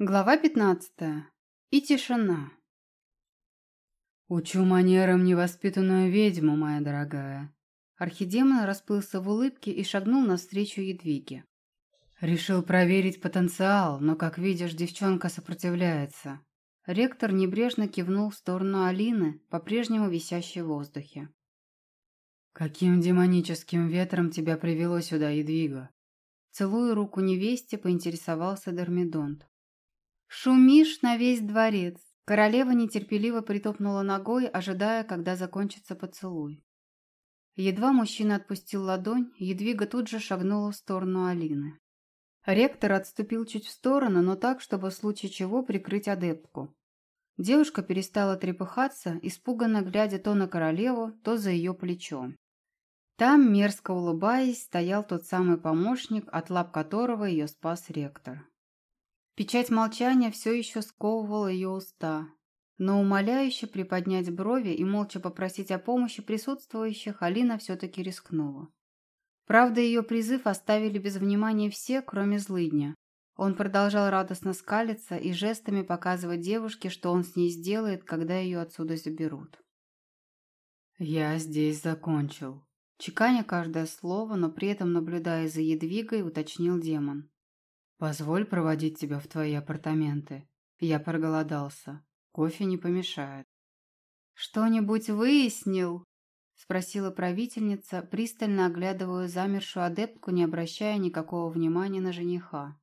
Глава пятнадцатая. И тишина. «Учу манерам невоспитанную ведьму, моя дорогая». Архидемон расплылся в улыбке и шагнул навстречу Едвиге. «Решил проверить потенциал, но, как видишь, девчонка сопротивляется». Ректор небрежно кивнул в сторону Алины, по-прежнему висящей в воздухе. «Каким демоническим ветром тебя привело сюда, Едвига?» Целуя руку невесте, поинтересовался Дормидонт. «Шумишь на весь дворец!» Королева нетерпеливо притопнула ногой, ожидая, когда закончится поцелуй. Едва мужчина отпустил ладонь, Едвига тут же шагнула в сторону Алины. Ректор отступил чуть в сторону, но так, чтобы в случае чего прикрыть адептку. Девушка перестала трепыхаться, испуганно глядя то на королеву, то за ее плечо. Там, мерзко улыбаясь, стоял тот самый помощник, от лап которого ее спас ректор. Печать молчания все еще сковывала ее уста, но умоляюще приподнять брови и молча попросить о помощи присутствующих Алина все-таки рискнула. Правда, ее призыв оставили без внимания все, кроме злыдня. Он продолжал радостно скалиться и жестами показывать девушке, что он с ней сделает, когда ее отсюда заберут. «Я здесь закончил», Чеканя каждое слово, но при этом наблюдая за едвигой, уточнил демон. «Позволь проводить тебя в твои апартаменты. Я проголодался. Кофе не помешает». «Что-нибудь выяснил?» — спросила правительница, пристально оглядывая замершую адептку, не обращая никакого внимания на жениха.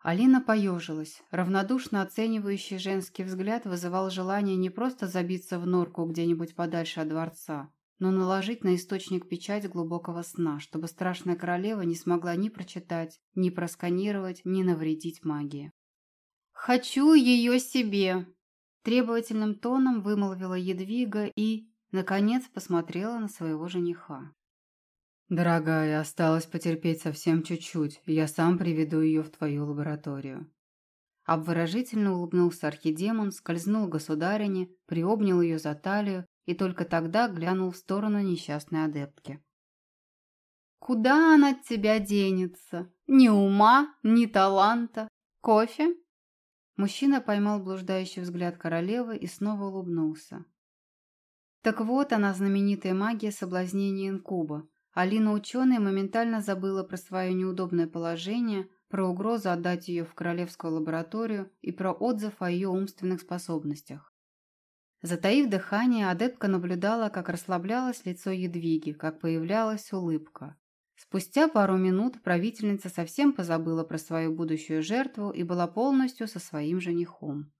Алина поежилась. Равнодушно оценивающий женский взгляд вызывал желание не просто забиться в норку где-нибудь подальше от дворца, но наложить на источник печать глубокого сна, чтобы страшная королева не смогла ни прочитать, ни просканировать, ни навредить магии. «Хочу ее себе!» Требовательным тоном вымолвила Едвига и, наконец, посмотрела на своего жениха. «Дорогая, осталось потерпеть совсем чуть-чуть, я сам приведу ее в твою лабораторию». Обворожительно улыбнулся архидемон, скользнул государине, приобнял ее за талию и только тогда глянул в сторону несчастной адептки. «Куда она от тебя денется? Ни ума, ни таланта. Кофе?» Мужчина поймал блуждающий взгляд королевы и снова улыбнулся. Так вот она, знаменитая магия соблазнения инкуба. Алина ученая моментально забыла про свое неудобное положение, про угрозу отдать ее в королевскую лабораторию и про отзыв о ее умственных способностях. Затаив дыхание, адепка наблюдала, как расслаблялось лицо Едвиги, как появлялась улыбка. Спустя пару минут правительница совсем позабыла про свою будущую жертву и была полностью со своим женихом.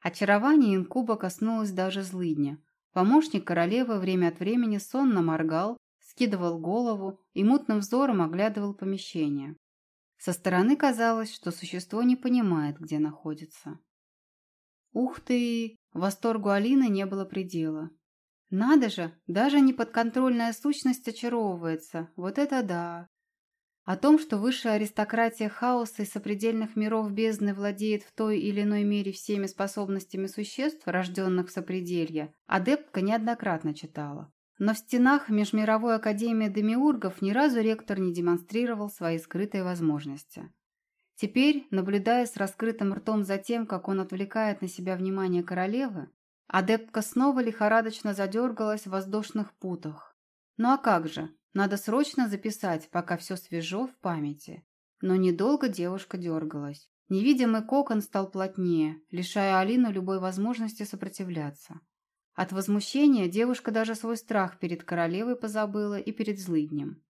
Очарование инкуба коснулось даже злыдня. Помощник королевы время от времени сонно моргал, скидывал голову и мутным взором оглядывал помещение. Со стороны казалось, что существо не понимает, где находится. «Ух ты!» Восторгу Алины не было предела. «Надо же! Даже неподконтрольная сущность очаровывается. Вот это да!» О том, что высшая аристократия хаоса и сопредельных миров бездны владеет в той или иной мере всеми способностями существ, рожденных в сопределье, адептка неоднократно читала. Но в стенах Межмировой академии демиургов ни разу ректор не демонстрировал свои скрытые возможности. Теперь, наблюдая с раскрытым ртом за тем, как он отвлекает на себя внимание королевы, адептка снова лихорадочно задергалась в воздушных путах. Ну а как же, надо срочно записать, пока все свежо в памяти. Но недолго девушка дергалась. Невидимый кокон стал плотнее, лишая Алину любой возможности сопротивляться. От возмущения девушка даже свой страх перед королевой позабыла и перед злыднем.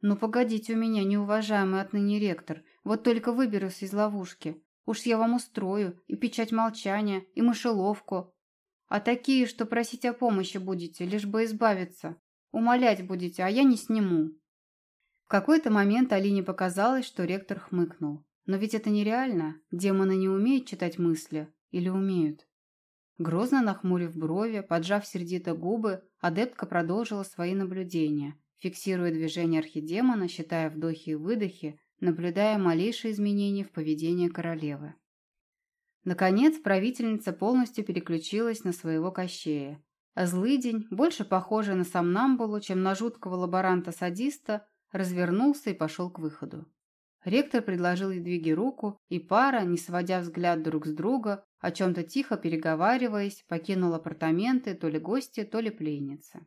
«Ну погодите у меня, неуважаемый отныне ректор, вот только выберусь из ловушки. Уж я вам устрою и печать молчания, и мышеловку. А такие, что просить о помощи будете, лишь бы избавиться. Умолять будете, а я не сниму». В какой-то момент Алине показалось, что ректор хмыкнул. Но ведь это нереально. Демоны не умеют читать мысли. Или умеют? Грозно нахмурив брови, поджав сердито губы, адептка продолжила свои наблюдения, фиксируя движение архидемона, считая вдохи и выдохи, наблюдая малейшие изменения в поведении королевы. Наконец, правительница полностью переключилась на своего кощея. А злый день, больше похожий на сомнамбулу, чем на жуткого лаборанта-садиста, развернулся и пошел к выходу. Ректор предложил Едвиге руку, и пара, не сводя взгляд друг с друга, о чем-то тихо переговариваясь, покинула апартаменты то ли гости, то ли пленницы.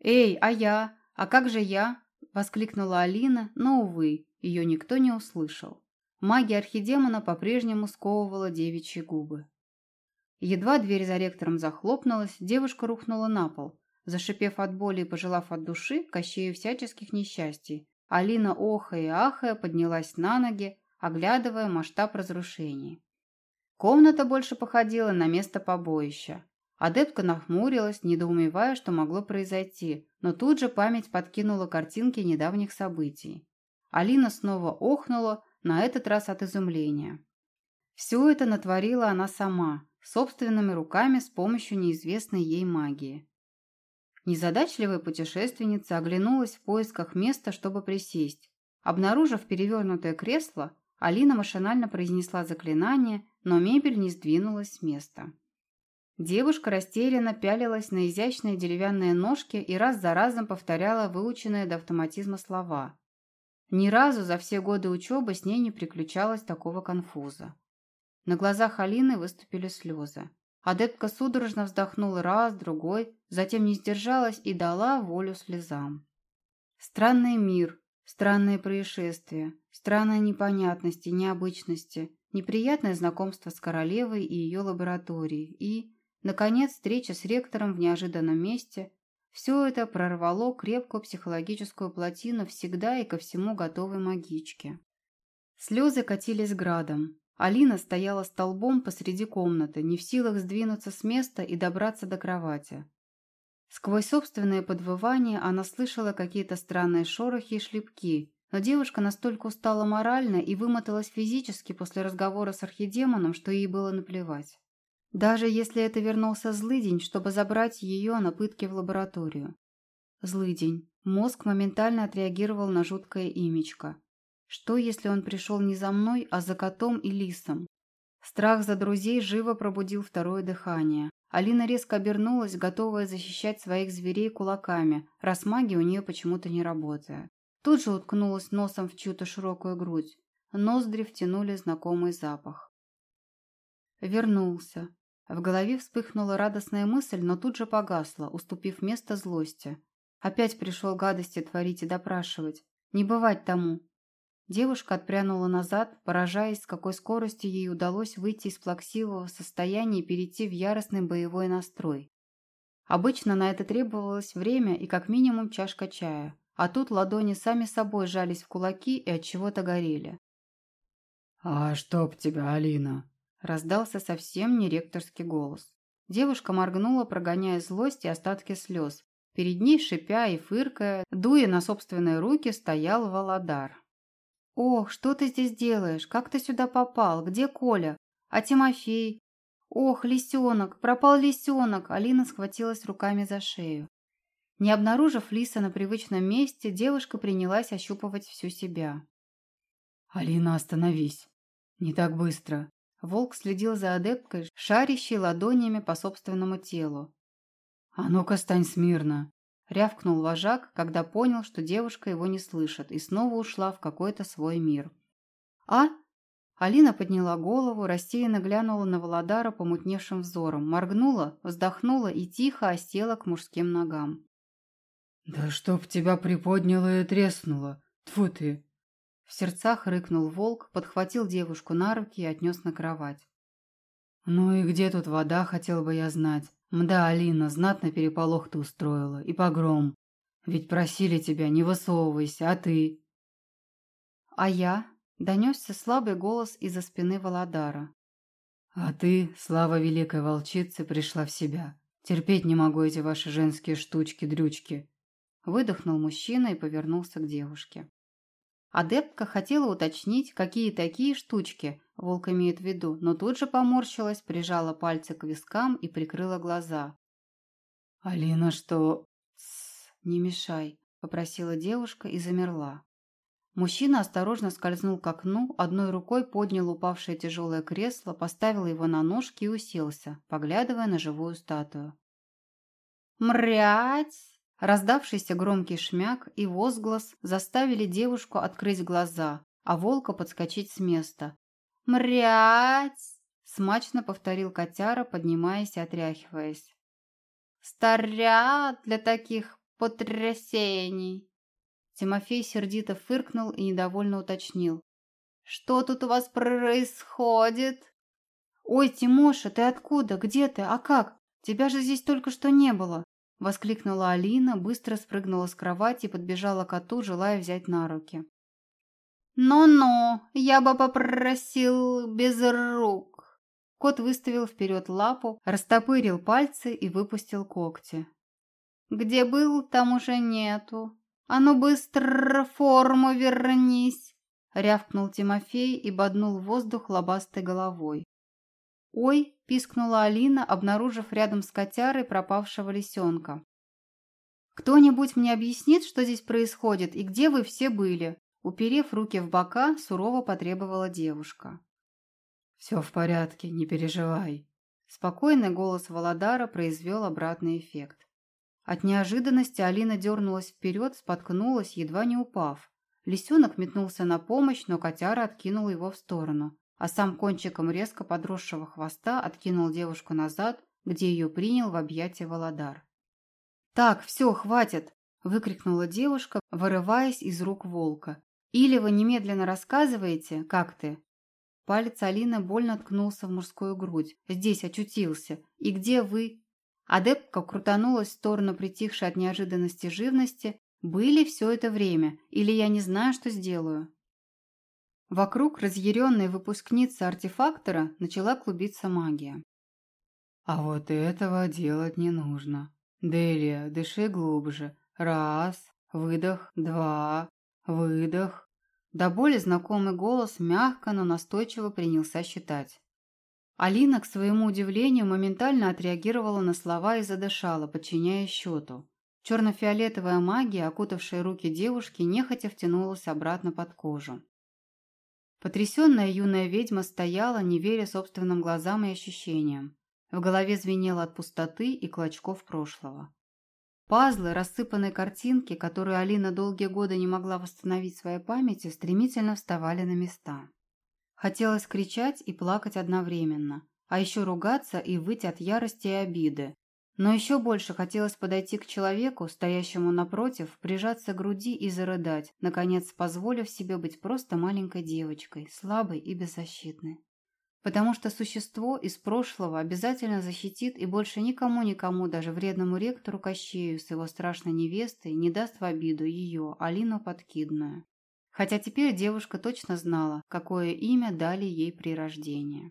«Эй, а я? А как же я?» – воскликнула Алина, но, увы, ее никто не услышал. Магия архидемона по-прежнему сковывала девичьи губы. Едва дверь за ректором захлопнулась, девушка рухнула на пол, зашипев от боли и пожелав от души Кощею всяческих несчастий. Алина, охая и ахая, поднялась на ноги, оглядывая масштаб разрушений. Комната больше походила на место побоища. Адепка нахмурилась, недоумевая, что могло произойти, но тут же память подкинула картинки недавних событий. Алина снова охнула, на этот раз от изумления. Все это натворила она сама, собственными руками с помощью неизвестной ей магии. Незадачливая путешественница оглянулась в поисках места, чтобы присесть. Обнаружив перевернутое кресло, Алина машинально произнесла заклинание, но мебель не сдвинулась с места. Девушка растерянно пялилась на изящные деревянные ножки и раз за разом повторяла выученные до автоматизма слова. Ни разу за все годы учебы с ней не приключалось такого конфуза. На глазах Алины выступили слезы. Адепка судорожно вздохнула раз, другой, затем не сдержалась и дала волю слезам. Странный мир, странные происшествия, странные непонятности, необычности, неприятное знакомство с королевой и ее лабораторией и, наконец, встреча с ректором в неожиданном месте, все это прорвало крепкую психологическую плотину всегда и ко всему готовой магички. Слезы катились градом. Алина стояла столбом посреди комнаты, не в силах сдвинуться с места и добраться до кровати. Сквозь собственное подвывание она слышала какие-то странные шорохи и шлепки, но девушка настолько устала морально и вымоталась физически после разговора с архидемоном, что ей было наплевать. Даже если это вернулся злыдень, чтобы забрать ее на пытки в лабораторию. Злыдень. Мозг моментально отреагировал на жуткое имечко. Что, если он пришел не за мной, а за котом и лисом? Страх за друзей живо пробудил второе дыхание. Алина резко обернулась, готовая защищать своих зверей кулаками, раз магия у нее почему-то не работает. Тут же уткнулась носом в чью-то широкую грудь. Ноздри втянули знакомый запах. Вернулся. В голове вспыхнула радостная мысль, но тут же погасла, уступив место злости. Опять пришел гадости творить и допрашивать. Не бывать тому. Девушка отпрянула назад, поражаясь, с какой скоростью ей удалось выйти из плаксивого состояния и перейти в яростный боевой настрой. Обычно на это требовалось время и как минимум чашка чая, а тут ладони сами собой жались в кулаки и от чего-то горели. «А чтоб тебя, Алина!» Раздался совсем не ректорский голос. Девушка моргнула, прогоняя злость и остатки слез. Перед ней, шипя и фыркая, дуя на собственные руки, стоял Володар. «Ох, что ты здесь делаешь? Как ты сюда попал? Где Коля? А Тимофей? Ох, лисенок! Пропал лисенок!» Алина схватилась руками за шею. Не обнаружив лиса на привычном месте, девушка принялась ощупывать всю себя. «Алина, остановись! Не так быстро!» Волк следил за адепткой, шарящей ладонями по собственному телу. «А ну-ка, стань смирно!» Рявкнул вожак, когда понял, что девушка его не слышит, и снова ушла в какой-то свой мир. «А?» Алина подняла голову, рассеянно глянула на Володара помутневшим взором, моргнула, вздохнула и тихо осела к мужским ногам. «Да чтоб тебя приподняло и треснуло! Тьфу ты!» В сердцах рыкнул волк, подхватил девушку на руки и отнес на кровать. «Ну и где тут вода, хотел бы я знать. Мда, Алина, знатно переполох ты устроила. И погром. Ведь просили тебя, не высовывайся, а ты...» «А я?» — донесся слабый голос из-за спины Володара. «А ты, слава великой волчицы, пришла в себя. Терпеть не могу эти ваши женские штучки-дрючки». Выдохнул мужчина и повернулся к девушке. Адептка хотела уточнить, какие такие штучки волк имеет в виду, но тут же поморщилась, прижала пальцы к вискам и прикрыла глаза. «Алина, что...» «Тссс, не мешай», — попросила девушка и замерла. Мужчина осторожно скользнул к окну, одной рукой поднял упавшее тяжелое кресло, поставил его на ножки и уселся, поглядывая на живую статую. «Мрять!» Раздавшийся громкий шмяк и возглас заставили девушку открыть глаза, а волка подскочить с места. «Мрять!» – смачно повторил котяра, поднимаясь и отряхиваясь. «Старят для таких потрясений!» Тимофей сердито фыркнул и недовольно уточнил. «Что тут у вас происходит?» «Ой, Тимоша, ты откуда? Где ты? А как? Тебя же здесь только что не было!» Воскликнула Алина, быстро спрыгнула с кровати и подбежала к коту, желая взять на руки. «Ну-ну, я бы попросил без рук!» Кот выставил вперед лапу, растопырил пальцы и выпустил когти. «Где был, там уже нету. А ну быстро форму вернись!» Рявкнул Тимофей и боднул воздух лобастой головой. «Ой!» – пискнула Алина, обнаружив рядом с котярой пропавшего лисенка. «Кто-нибудь мне объяснит, что здесь происходит и где вы все были?» Уперев руки в бока, сурово потребовала девушка. «Все в порядке, не переживай». Спокойный голос Володара произвел обратный эффект. От неожиданности Алина дернулась вперед, споткнулась, едва не упав. Лисенок метнулся на помощь, но котяра откинул его в сторону а сам кончиком резко подросшего хвоста откинул девушку назад, где ее принял в объятия Володар. «Так, все, хватит!» – выкрикнула девушка, вырываясь из рук волка. «Или вы немедленно рассказываете, как ты?» Палец Алины больно ткнулся в мужскую грудь. Здесь очутился. «И где вы?» Адепка крутанулась в сторону притихшей от неожиданности живности. «Были все это время? Или я не знаю, что сделаю?» Вокруг разъяренной выпускницы артефактора начала клубиться магия. «А вот этого делать не нужно. Делия, дыши глубже. Раз, выдох, два, выдох». До боли знакомый голос мягко, но настойчиво принялся считать. Алина, к своему удивлению, моментально отреагировала на слова и задышала, подчиняясь счету. Черно-фиолетовая магия, окутавшая руки девушки, нехотя втянулась обратно под кожу. Потрясенная юная ведьма стояла, не веря собственным глазам и ощущениям. В голове звенело от пустоты и клочков прошлого. Пазлы, рассыпанные картинки, которые Алина долгие годы не могла восстановить в своей памяти, стремительно вставали на места. Хотелось кричать и плакать одновременно, а еще ругаться и выть от ярости и обиды, но еще больше хотелось подойти к человеку, стоящему напротив, прижаться к груди и зарыдать, наконец позволив себе быть просто маленькой девочкой, слабой и беззащитной. Потому что существо из прошлого обязательно защитит и больше никому-никому, даже вредному ректору Кощею с его страшной невестой, не даст в обиду ее, Алину Подкидную. Хотя теперь девушка точно знала, какое имя дали ей при рождении.